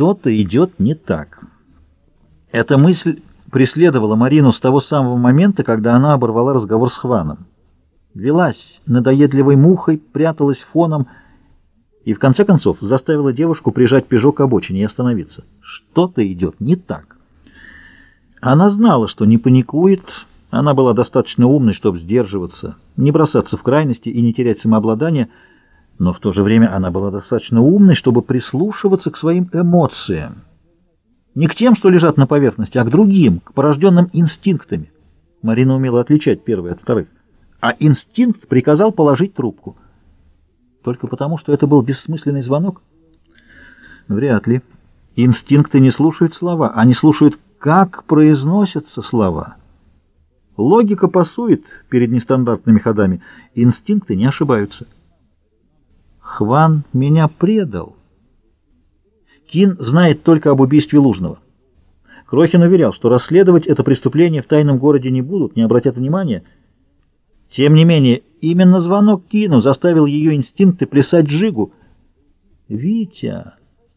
Что-то идет не так. Эта мысль преследовала Марину с того самого момента, когда она оборвала разговор с Хваном. Велась надоедливой мухой, пряталась фоном и, в конце концов, заставила девушку прижать «Пежо» к обочине и остановиться. Что-то идет не так. Она знала, что не паникует, она была достаточно умной, чтобы сдерживаться, не бросаться в крайности и не терять самообладание, но в то же время она была достаточно умной, чтобы прислушиваться к своим эмоциям. Не к тем, что лежат на поверхности, а к другим, к порожденным инстинктами. Марина умела отличать первые от вторых. А инстинкт приказал положить трубку. Только потому, что это был бессмысленный звонок? Вряд ли. Инстинкты не слушают слова, они слушают, как произносятся слова. Логика пасует перед нестандартными ходами, инстинкты не ошибаются. Хван меня предал. Кин знает только об убийстве Лужного. Крохин уверял, что расследовать это преступление в тайном городе не будут, не обратят внимания. Тем не менее, именно звонок Кину заставил ее инстинкты плясать джигу. «Витя,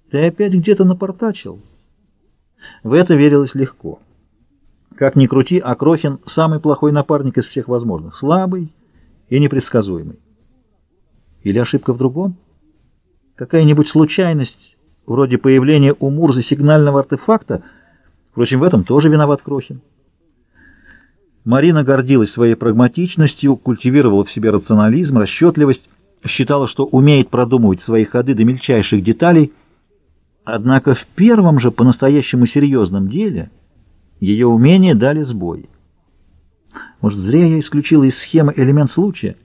ты опять где-то напортачил?» В это верилось легко. Как ни крути, а Крохин — самый плохой напарник из всех возможных, слабый и непредсказуемый. Или ошибка в другом? Какая-нибудь случайность, вроде появления у Мурзы сигнального артефакта, впрочем, в этом тоже виноват Крохин. Марина гордилась своей прагматичностью, культивировала в себе рационализм, расчетливость, считала, что умеет продумывать свои ходы до мельчайших деталей, однако в первом же по-настоящему серьезном деле ее умения дали сбой. Может, зря я исключила из схемы элемент случая?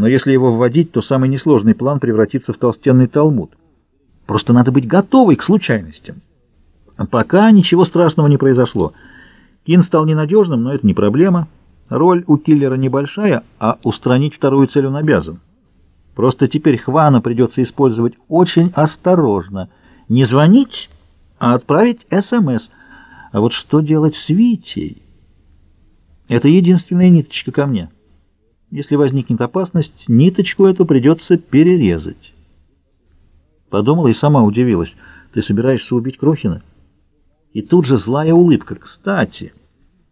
Но если его вводить, то самый несложный план превратится в толстенный талмуд. Просто надо быть готовой к случайностям. А пока ничего страшного не произошло — Кин стал ненадежным, но это не проблема. Роль у киллера небольшая, а устранить вторую цель он обязан. Просто теперь Хвана придется использовать очень осторожно. Не звонить, а отправить СМС. А вот что делать с Витей? Это единственная ниточка ко мне. Если возникнет опасность, ниточку эту придется перерезать. Подумала и сама удивилась. Ты собираешься убить Крохина? И тут же злая улыбка. Кстати...